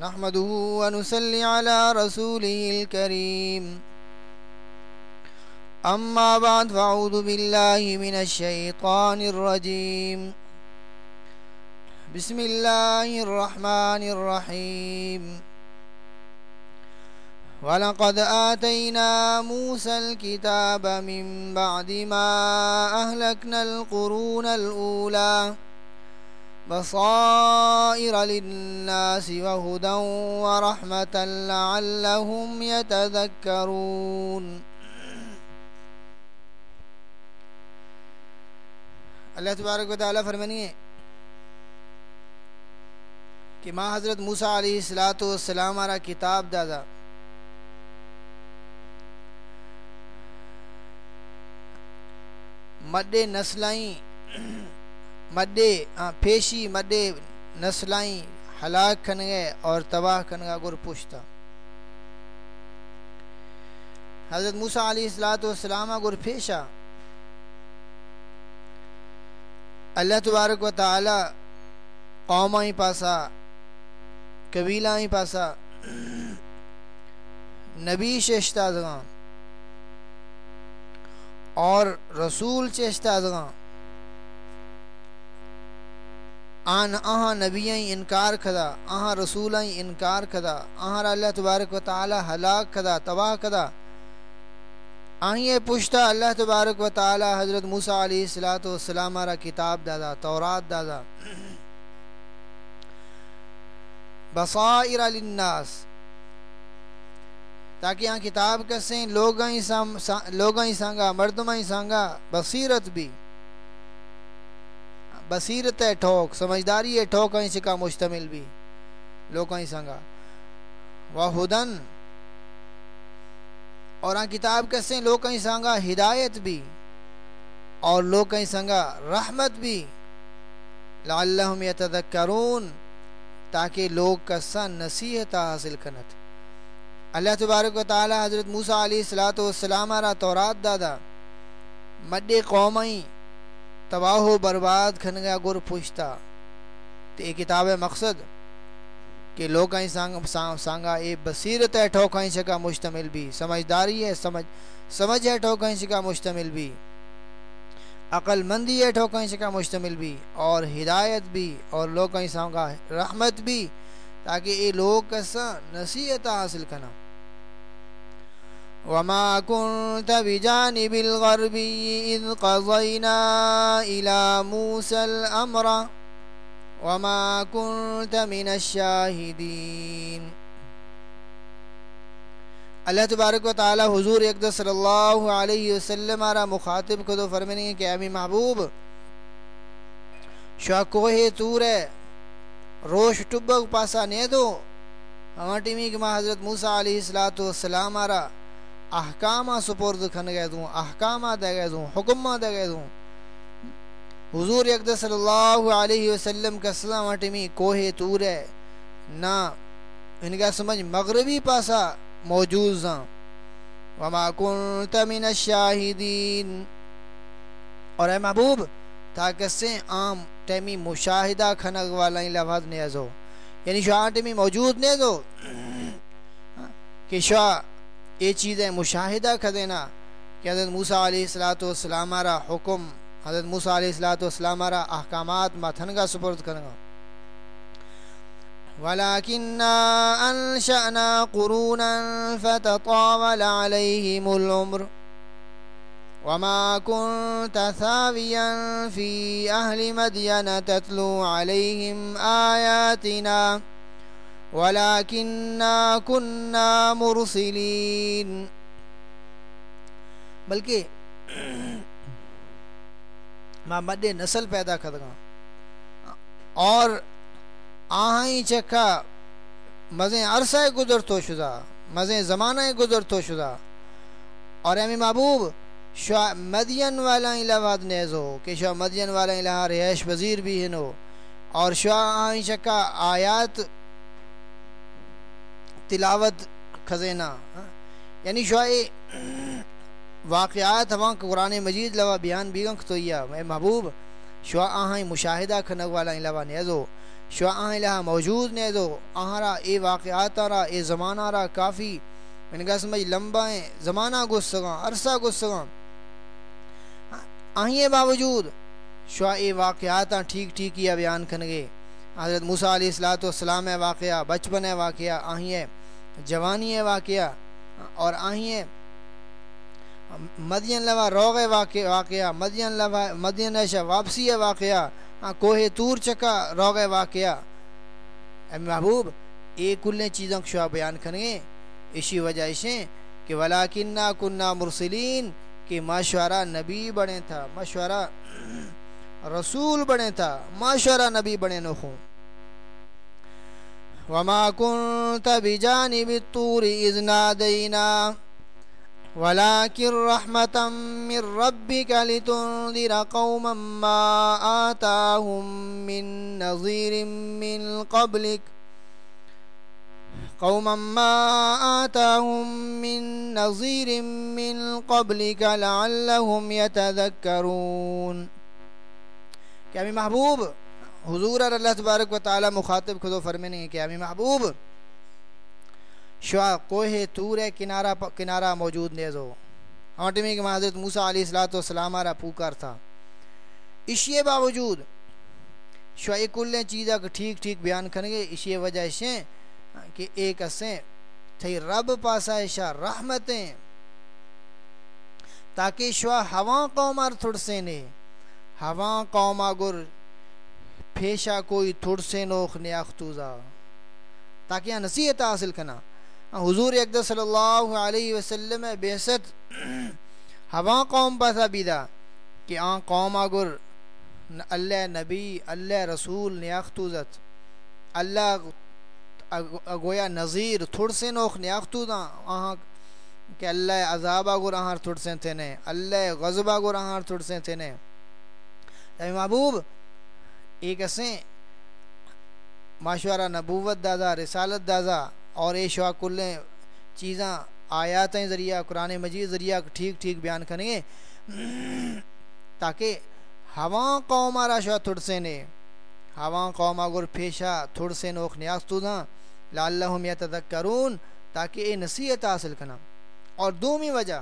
نحمده ونسلي على رسوله الكريم. أما بعد فأعوذ بالله من الشيطان الرجيم. بسم الله الرحمن الرحيم. ولقد آتينا موسى الكتاب من بعد ما أهلكنا القرون الأولى. بصائر للناس وهدى ورحمة لعلهم يتذكرون. اللہ تبارک و تعالیٰ فرمانیے کہ ماں حضرت موسیٰ علیہ السلاۃ والسلام آرا کتاب دادا۔ مڈے نسلائیں مڈے پیشی مڈے نسلائیں، ہلاک کھن گئے اور تباہ کھن گا، گر پوچھتا حضرت موسیٰ علیہ السلاۃ والسلام گر پیشا۔ اللہ تبارک و تعالی قوم ہی پاسا قبیلہ ہی پاسا۔ نبی شیشتا دگاں۔ اور رسول چیشتا دگاں۔ آن آہاں نبییں انکار کھدا، آہاں رسولیں انکار کھدا، آہاں اللہ تبارک و تعالی ہلاک کھدا، تباہ کھدا۔ آئیں پشتا اللہ تبارک و تعالی حضرت موسیٰ علیہ السلاۃ والسلام را کتاب دادا، تورات دادا۔ بصائر للناس۔ تاکہ یہاں کتاب کسیں لوگاں ہی سانگا مردمہ ہی سانگا، بصیرت بھی۔ بصیرت ہے ٹھوک، سمجھداری ہے ٹھوک ہیں سکا مشتمل بھی۔ لوگاں ہی سانگا وہدن۔ اور ہاں کتاب کسیں لوگ کہیں سانگا ہدایت بھی۔ اور لوگ کہیں سانگا رحمت بھی۔ لعلہم یتذکرون۔ تاکہ لوگ کسا نصیحت حاصل کنت۔ اللہ تبارک و تعالی حضرت موسیٰ علیہ السلاۃ والسلام را تورات دادا۔ مڈے قومیں تباہ و برباد کھنگا گر پوچھتا تو یہ کتاب مقصد کہ لوگ سانگا اے بصیرت ہے ٹھوکائیں کا مشتمل بھی۔ سمجھداری ہے، سمجھ سمجھ ہے ٹھوکائیں کا مشتمل بھی۔ عقل مندی ہے ٹھوکائیں کا مشتمل بھی۔ اور ہدایت بھی، اور لوگ سانگا رحمت بھی۔ تاکہ یہ لوگ کسا نصیحت حاصل کرنا وما كنت بجانب الغربي إذ قضينا إلى موسى الأمر وما كنت من الشاهدين. اللہ تبارک و تعالی حضور اقدس صلی اللہ علیہ وسلم آرہ مخاطب کو تو دو فرمانی کہ امی محبوب شاہ کوہ تور ہے روش ٹبک پاسا نہیں دو۔ ہمارا ٹیمی کہ ماں حضرت موسیٰ علیہ السلام آرہ احکامہ سپرد کھن گئے دوں احکامہ دے گئے دوں حکمہ دے گئے دوں حضور اقدس صلی اللہ علیہ وسلم کا سلام اٹمی کوہ تور ہے۔ نہ ان کا سمجھ مغربی پاسا موجود زاں۔ وما کنت من الشاہدین۔ اور اے محبوب، تاکہ سے عام ٹیمی مشاہدہ کھنگ والا لفظ نیز ہو۔ یعنی شاہ ٹیمی موجود نیز ہو۔ کہ شاہ یہ چیزیں مشاہدہ کر دینا کہ حضرت موسیٰ علیہ السلام را حکم، حضرت موسیٰ علیہ السلام را احکامات ماتھنگا سپرد کرنگا ولكننا أنشأنا قرونا فتطاول عليهم العمر وما كنت ثاويا في أهل مدين تتلو عليهم آياتنا ولكننا كنا مرسلين بلکہ ماں مدے نسل پیدا کر اور آہیں چکھا مزیں عرصہ گزر تو شدہ مزیں زمانہ گزر تو شدہ۔ اور امی محبوب، شاہ مدین والا لواد نیز ہو کہ شاہ مدین والا الہ رہائش وزیر بھی ہنو۔ اور شاہ آہیں چکا آیات تلاوت خزینہ ہاں؟ یعنی شاہ واقعات ہوا قرآن مجید لوا بیان بیگنک تو یا میں محبوب شوا آہاں مشاہدہ کھنگ والا لوا نیزو شوا آہیں لہا موجود نے دو آہرا اے واقعات آرا، اے زمانہ آرا کافی یعنی میں نے سمجھ لمبا ہیں، زمانہ گس سگاں، عرصہ گس سگاں۔ آہیں باوجود شوا اے واقعات ٹھیک ٹھیک کیا بیان کھنگے حضرت موسیٰ علیہ السلام ہے واقعہ، بچپن ہے واقعہ آہیں جوانی ہے واقعہ اور آہیں مدین لوا روغ واقع واقعہ مدین لوا مدین ایشا واپسی ہے واقعہ۔ ہاں، کوہ تور چکا، روغ واقعہ۔ اے محبوب، ایک کلیں چیزوں کو بیان کریں۔ اسی وجہ سے کہ ولاکنہ کنہ مرسلین، کہ مشورہ نبی بنے تھا، مشورہ رسول بنے تھا، مشورہ نبی بنے نخون وما كنت بجانب الطور إذ نادينا ولكن رحمة من ربك لتنذر قوما ما آتاهم من نظير من قبلك. قوما ما آتاهم من نظير من قبلك لعلهم يتذكرون. بھی محبوب. حضور اللہ تبارک و تعالی مخاطب خود و فرمنے کہ امی محبوب شوا کوہ تور ہے کنارہ کنارہ موجود نیزو آٹمی کے حضرت موسیٰ علیہ السلام والسلام آرہ پوکار تھا۔ اشیے باوجود شوا ایک کلیں چیزہ کو ٹھیک ٹھیک بیان کرنگے اشیے وجہ شیں کہ ایک اسیں تھی رب پاسا شاہ رحمتیں تاکہ شوا ہواں قومار تھوڑ سے نے۔ ہواں قومہ گر پھیشا کوئی تھوڑ سے نوخ نیاختوزا تاکہ یہاں نصیحت حاصل کرنا ہاں حضور اقدر صلی اللہ علیہ وسلم بیست ہوا قوم پاسا بیدا کہ آن قوم اگر اللہ نبی، اللہ رسول نیاختوزت اللہ گویا نظیر تھوڑ سے نوخ نیاختوزا آہاں کہ اللہ عذاب اگر آہاں تھوڑ سے تھے اللہ غضب اگر آہاں تھوڑ سے تھے محبوب ایک اسیں ماشوارہ نبوت دادا، رسالت دادا اور اے شوا کلیں چیزاں، آیاتیں ذریعہ، قرآن مجید ذریعہ ٹھیک ٹھیک بیان کریں گے۔ تاکہ ہواں قوم آرا شوا تھوڑ سے نے، ہواں قوم اگر پیشہ تھوڑ سے نوخ نیاز تو داں۔ لعلہم یتذکرون، تاکہ اے نصیحت حاصل کرنا اور دومی وجہ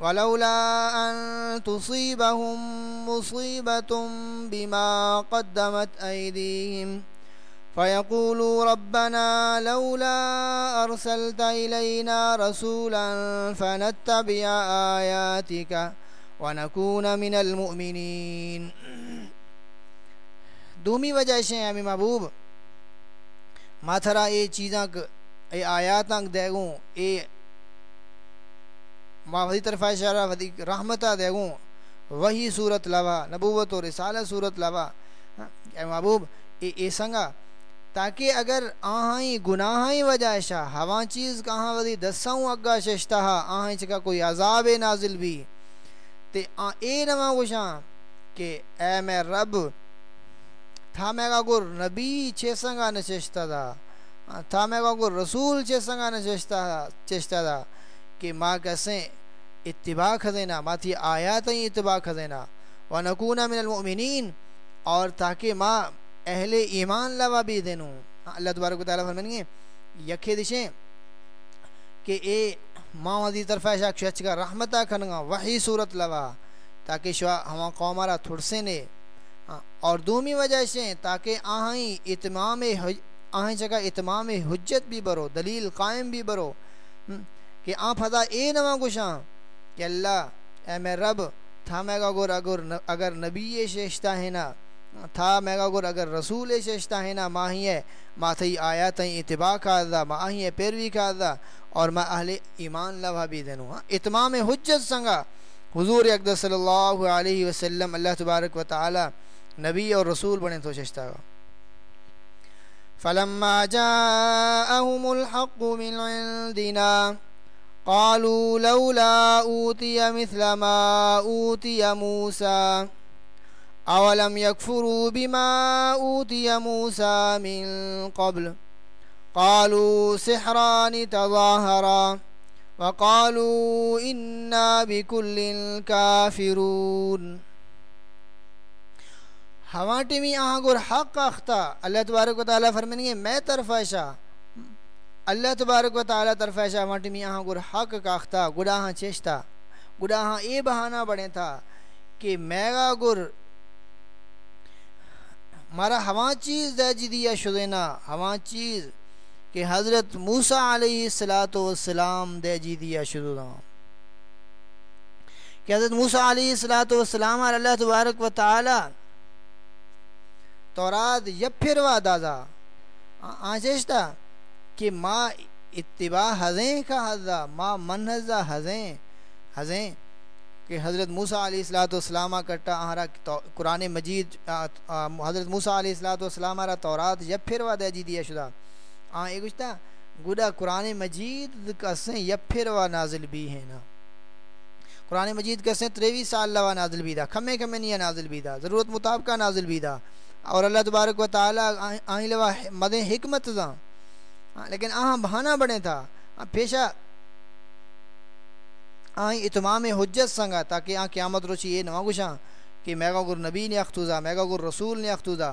ولولا أن تصيبهم مصيبة بما قدمت أيديهم فيقولوا ربنا لولا أرسلت إلينا رسولا فنتبع آياتك ونكون من المؤمنين. دومی وجہ سے ہمیں محبوب، ماتھرا اے چیزاں اے آیاتاں دیگوں اے ما وہی طرف اشارہ ودی رحمتہ دے گوں وہی صورت لوا نبوت و رسالہ صورت لوا اے محبوب، اے اے سنگا، تاکہ اگر آہائیں گناہائیں وجہ شاہ ہوا چیز کہاں ودی دساؤں اگا ششتہ، آہائیں چکا کوئی عذاب نازل بھی۔ تے آ اے نما گوشاں، کہ اے میں رب، تھا میں گا گر نبی چھے سنگا نششتہ دا۔ تھا میں گا گر رسول چھے سنگا نششتہ دا۔ کہ ماں کسیں اتباع خزینہ ماتھی آیات اتباع خزینہ ونکونا من المؤمنین، اور تاکہ ماں اہل ایمان لوا بھی دینوں اللہ تبارک و تعالیٰ فرمائیں گے یکھے دشیں کہ اے ماں وزی طرف شاک شچ کا رحمتہ کھنگا وحی صورت لوا، تاکہ شوا ہما قومارا تھڑسے نے اور دومی وجہ سے تاکہ آہیں اتمام آہیں جگہ اتمام حجت بھی برو، دلیل قائم بھی برو۔ کہ آ پھدا اے نواں گشاں کہ اللہ، اے میں رب، تھا میں گا اگر اگر نبی شیشتا ہے نا، تھا میں گا اگر رسول شیشتا ہے نا ماہی ہے ما تھی آیا تھی اتباع کا دا ماہی ہے پیروی کا دا اور ما اہل ایمان لوا بھی دینو ہاں اتمام حجت سنگا۔ حضور اقدس صلی اللہ علیہ وسلم اللہ تبارک و تعالی نبی اور رسول بنے تو شیشتا گا۔ فلما جاءهم الحق من عندنا قالوا لولا أوتي مثل ما أوتي موسى. أولم يكفروا بما أوتي موسى من قبل؟ قالوا سحران تظاهرا. وقالوا إنا بكل كافرون. ہوا ٹیمی آہاں گر حق اختا اللہ تبارک و تعالیٰ فرمین گے، میں طرف ایشا اللہ تبارک و تعالیٰ طرف ایشا ہوا ٹیمی آہاں گر حق کا اختا گڑا چیشتا گڑا ہاں اے بہانہ بڑھے تھا کہ میگا گر مارا ہوا چیز دے جی دیا شدینا ہوا چیز کہ حضرت موسیٰ علیہ السلام دے جی دیا شدینا کہ حضرت موسیٰ علیہ السلام اللہ تبارک و تعالی تورات یپھر و دازا آنچشتا کہ ما اتباع حضیں کا حضا ما منحزہ حضیں حضیں کہ حضرت موسیٰ علیہ السلاۃ والسلام کٹا آہرا قرآن مجید حضرت موسیٰ علیہ السلاۃ والسلام آرہ تورات یپھر و دے جی دیا شدہ۔ آن ایک گشتا گوڑا قرآن مجید کسیں یپھر و نازل بھی ہیں نا۔ قرآن مجید کسیں تریوی سال لوا نازل بھی دا، کھمے کھمے نہیں نازل بھی دا، ضرورت مطابقہ نازل بھی دا۔ اور اللہ تبارک و تعالیٰ آئیں لوا مدیں حکمت دا۔ ہاں، لیکن آہاں بہانہ بڑھے تھا۔ پیشہ آئیں اتمام حجت سنگا تاکہ آن قیامت روچی یہ نواں گوشاں کہ میگا گر نبی نے اختوزا میگا گر رسول نے اختوزا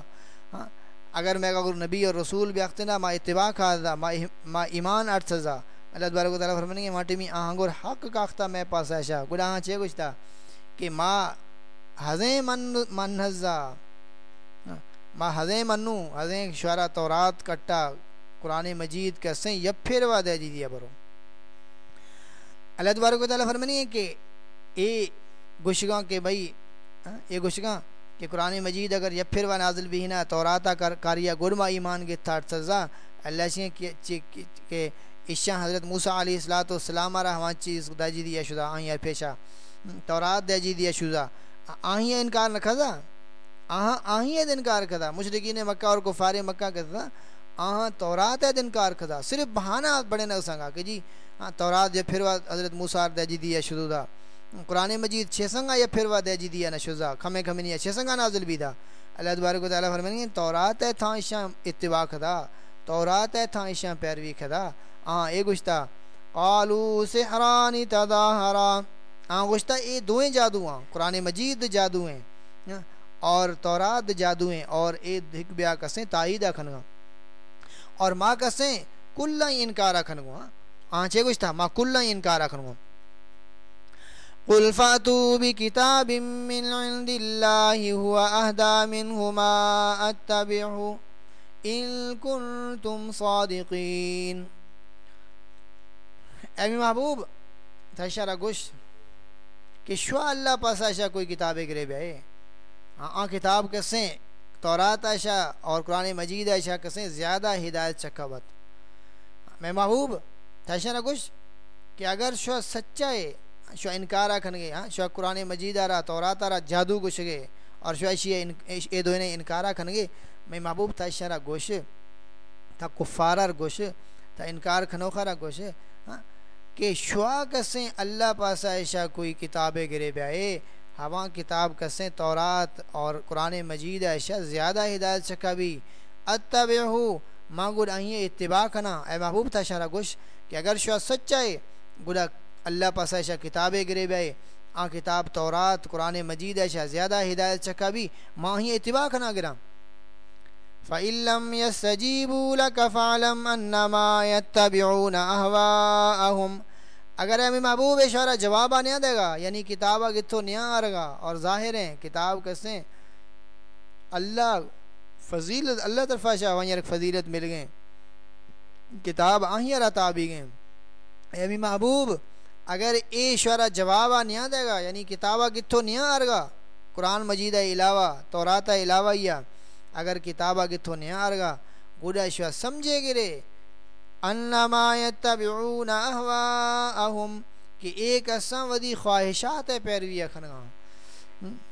اگر میگا گر نبی اور رسول بھی اختنا ما اتباع کھازا ما ایمان ارتزا اللہ تبارک و تعالیٰ فرمانیں گے ماٹی میں آہاں گر حق کا اختہ میں پاس ایشا گڑا آہاں چھے گوشتا؟ کہ ما حضیں من منحزا ما حضیں منو حضیں شعرہ تورات کٹا۔ قرآن مجید کسیں یب پھر وعدہ جی دیا برو۔ اللہ تبارک و تعالیٰ فرمانی ہے کہ اے گشگاں کہ بھائی، اے گشگاں کہ قرآن مجید اگر یہ پھر و نازل بھی نا توراتا کر کاریا گرما ایمان کے تھاٹ سزا، اللہ سے کہ عشاء حضرت موسیٰ علیہ السلاۃ والسلام آرہ ہماری چیز دا جی دیا شدہ آہیاں پیشا تورات دے جی دیا شدہ۔ آہیاں انکار نہ کھدا؟ آہاں آہیاں انکار کھدا۔ مشرقین مکہ اور کفار مکہ کہتا آہاں، تورات ہے انکار کھدا۔ صرف بہانہ بڑے نہ سنگا کہ جی۔ ہاں تورات یا پھر حضرت موسیٰ دے جی دیا شدو دا قرآن مجید چھ سنگا یا پھر دے جی دیا نشوزا۔ کھمے کھمے نہیں چھ سنگا نازل بھی دا۔ اللہ تبارک و تعالیٰ فرمائیں گے تورات ہے تھا عشاء اتباع کھدا۔ تورات ہے تھا عشاء پیروی کھدا۔ آہاں، اے گشتا قالو سحرانی تداہرا آہاں گشتا اے دوئیں جادو ہاں قرآن مجید جادو ہیں۔ اور تورات جادو ہیں اور اے دھک بیا کسیں تائیدہ کھنگا۔ اور ماں کسیں کلہ انکارہ کھنگا ہاں؟ آنچے کچھ تھا، ما کلہ انکار کروں قل فاتو بکتاب من عند اللہ، ہوا اہدا منہما اتبعو۔ ان کنتم صادقین۔ ایمی محبوب تھا اشارہ گوش، کہ شوا اللہ پاس ایشا کوئی کتابیں گرے بے ہاں، آن کتاب کسیں تورات ایشا اور قرآن مجید ایشا کسیں زیادہ ہدایت چکاوت میں محبوب تھا کچھ کہ اگر شو سچا ہے، شو انکارا کھن گے ہاں شو قرآن مجید آ رہا تورات آ رہا جادو گوش گے، اور شو ایشی اے دو نے انکارا کھن گے، میں محبوب تھا اشارہ گوش تھا کفارار گوش تھا انکار کھنوخارا گوش ہاں کہ شوا کسیں اللہ پاسا ایشا کوئی کتابیں گرے بیائے ہوا کتاب کسیں تورات اور قرآن مجید ایشا زیادہ ہدایت چکا بھی اتبعہو مانگو آئیے اتباع کنا۔ اے محبوب تھا اشارہ گوش کہ اگر شو سچا ہے گڑا اللہ پاس ایشا کتابیں گرے بے آ کتاب تورات، قرآن مجید ایشا زیادہ ہدایت چکا بھی ماں ہی اتباع کنا گرا۔ فَإِلَّمْ يَسْتَجِيبُوا لَكَ فَعْلَمْ أَنَّمَا يَتَّبِعُونَ أَهْوَاءَهُمْ۔ اگر امی محبوب اشارہ جواب آنے دے گا یعنی کتابہ گتھو نیا آرگا اور ظاہر ہیں، کتاب کسیں اللہ فضیلت، اللہ طرفہ شاہ وہاں یعنی فضیلت مل گئے۔ کتاب آہی رہتا بھی گئے۔ اے محبوب، اگر اے شعرہ جوابہ نہیں دے گا یعنی کتابہ کتھو نہیں آرگا قرآن مجید علاوہ، تورات علاوہ یا اگر کتابہ کتھو نہیں آرگا گوڑا شعر سمجھے گرے۔ انما یتبعون اہواءہم کہ ایک اساں ودی خواہشات پیروی کھنگا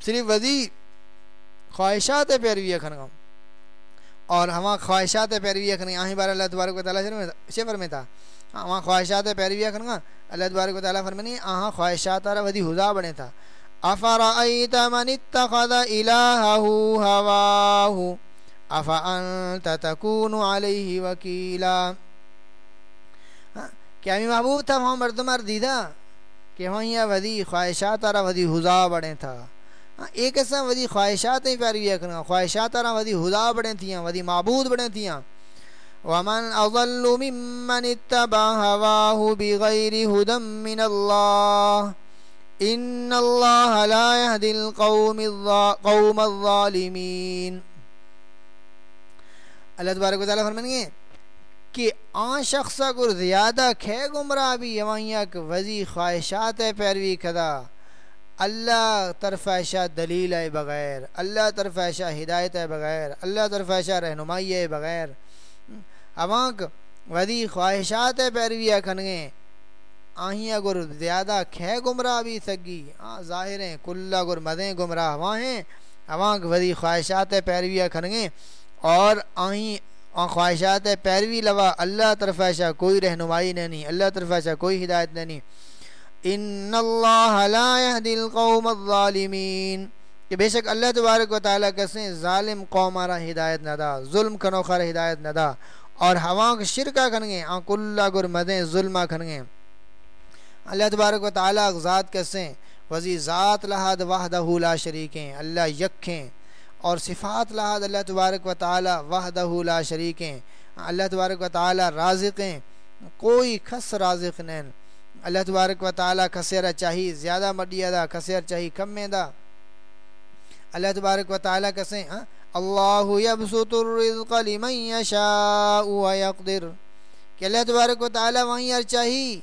صرف ودی خواہشات پیروی کھنگا اور ہما خواہشات پیروی کریں آہیں بار اللہ تبارک و تعالیٰ سے فرمے تھا ہاں، ہما خواہشات پیروی کریں اللہ تبارک و تعالیٰ فرمانی آہاں خواہشات آرہ ودی حضا بنے تھا افرائیت من اتخذ الہہو ہواہو؟ افانت تکون علیہ وکیلا؟ کیا ہمیں محبوب تھا وہاں مرد مردمار دیدہ کہ وہاں یہ ودی خواہشات آرہ ودی حضا بڑے تھا۔ ہاں، ایک ایسا ودی خواہشات پیروی کرنا، خواہشات رہا ودی ہدا بڑے تھیاں ودی معبود بڑے تھیاں۔ ومن اضل ممن اتبع هواه بغير هدى من الله ان الله لا يهدي القوم القوم الظالمين۔ اللہ تبارک و تعالی فرمائیں گے کہ آن شخص کو زیادہ کھے گمراہ بھی یوائیاں وزی خواہشات پیروی کھدا اللہ طرف ایشا دلیل ہے بغیر، اللہ طرف ایشا ہدایت ہے بغیر، اللہ طرف ایشا رہنمائی ہے بغیر۔ اوانک ودی خواہشات پیروی کھنگیں آہیاں گر زیادہ کھے گمراہ بھی سگی۔ آ ظاہر ہیں کلہ گر مدیں گمراہ وہاں ہیں، اوانک ودی خواہشات پیروی کھنگیں اور آہیں اور خواہشات پیروی لوا، اللہ طرف ایشا کوئی رہنمائی نہیں، اللہ طرف ایشا کوئی ہدایت نہیں۔ ان اللہ لا يهدي القوم الظالمین۔ کہ بے شک اللہ تبارک و تعالیٰ کسیں ظالم قوم آرہ ہدایت ندا ظلم کنو خر ہدایت ندا اور ہواں کو شرکہ کھنگیں آن کلہ گر ظلمہ کھنگیں اللہ تبارک و تعالیٰ ذات کسیں وزی ذات لہاد وحدہ لا شریکیں اللہ یکھیں اور صفات لہاد اللہ تبارک و تعالیٰ وحدہ لا شریکیں، اللہ تبارک و تعالیٰ رازقیں، کوئی خس رازق نہیں اللہ تبارک و تعالیٰ کسیرہ چاہی، زیادہ مڈیا دا، کسیر چاہی، کم میں دا۔ اللہ تبارک و تعالیٰ کسے ہاں؟ اللہ یبسط الرزق لمن یشاء و یقدر۔ کہ اللہ تبارک و تعالیٰ وہیں یار چاہی،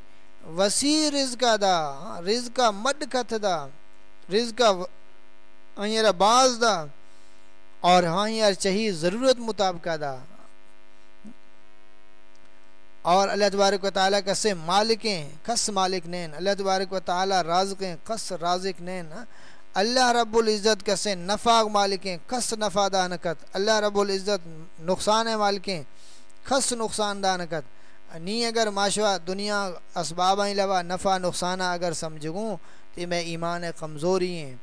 وسیع رزق دا ہاں؟ رزق مد کت دا رزق وہیں باز دا۔ اور ہاں یار چاہی ضرورت مطابقہ دا اور اللہ تبارک و تعالیٰ کسے مالکیں کس مالک نین۔ اللہ تبارک و تعالیٰ رازقیں کس رازق نین۔ اللہ رب العزت کسے نفع مالکیں کس نفع دانکت اللہ رب العزت نقصان مالکیں کس نقصان دانکت نی اگر معاشوہ دنیا اسبابیں لوا نفع نقصانہ اگر سمجھگوں تو میں ایمان کمزوری ہیں۔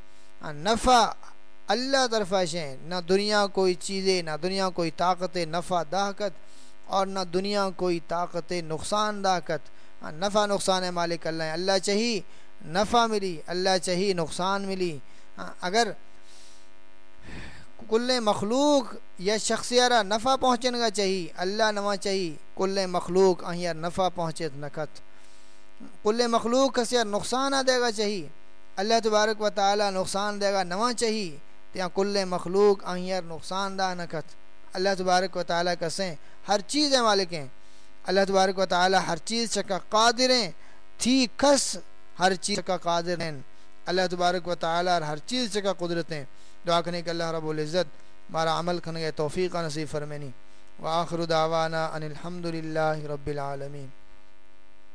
نفع اللہ طرف ہیں نہ دنیا کوئی چیزیں، نہ دنیا کوئی طاقت نفع داکت اور نہ دنیا کوئی طاقت نقصان داقت ہاں، نفع نقصان مالک اللہ اللہ چاہی نفع ملی، اللہ چاہی نقصان ملی۔ ہاں، اگر کل مخلوق یا شخصیارہ نفع پہنچن گا چاہی، اللہ نما چاہی، کل مخلوق اہیار نفع پہنچے نکت۔ کل مخلوق کسیار نقصان دے گا چاہی، اللہ تبارک و تعالی نقصان دے گا نما چاہی۔ تیا کل مخلوق اہیار نقصان دا نکت اللہ تبارک و تعالیٰ کسیں ہر چیز ہے مالک ہیں۔ اللہ تبارک و تعالیٰ ہر چیز چکا قادر ہیں۔ تھی کس ہر چیز چکا قادر ہیں۔ اللہ تبارک و تعالیٰ ہر چیز چکا قدرت ہیں۔ دعا کرنے کہ اللہ رب العزت مارا عمل کرنے توفیق نصیب فرمینی وآخر دعوانا ان الحمدللہ رب العالمین۔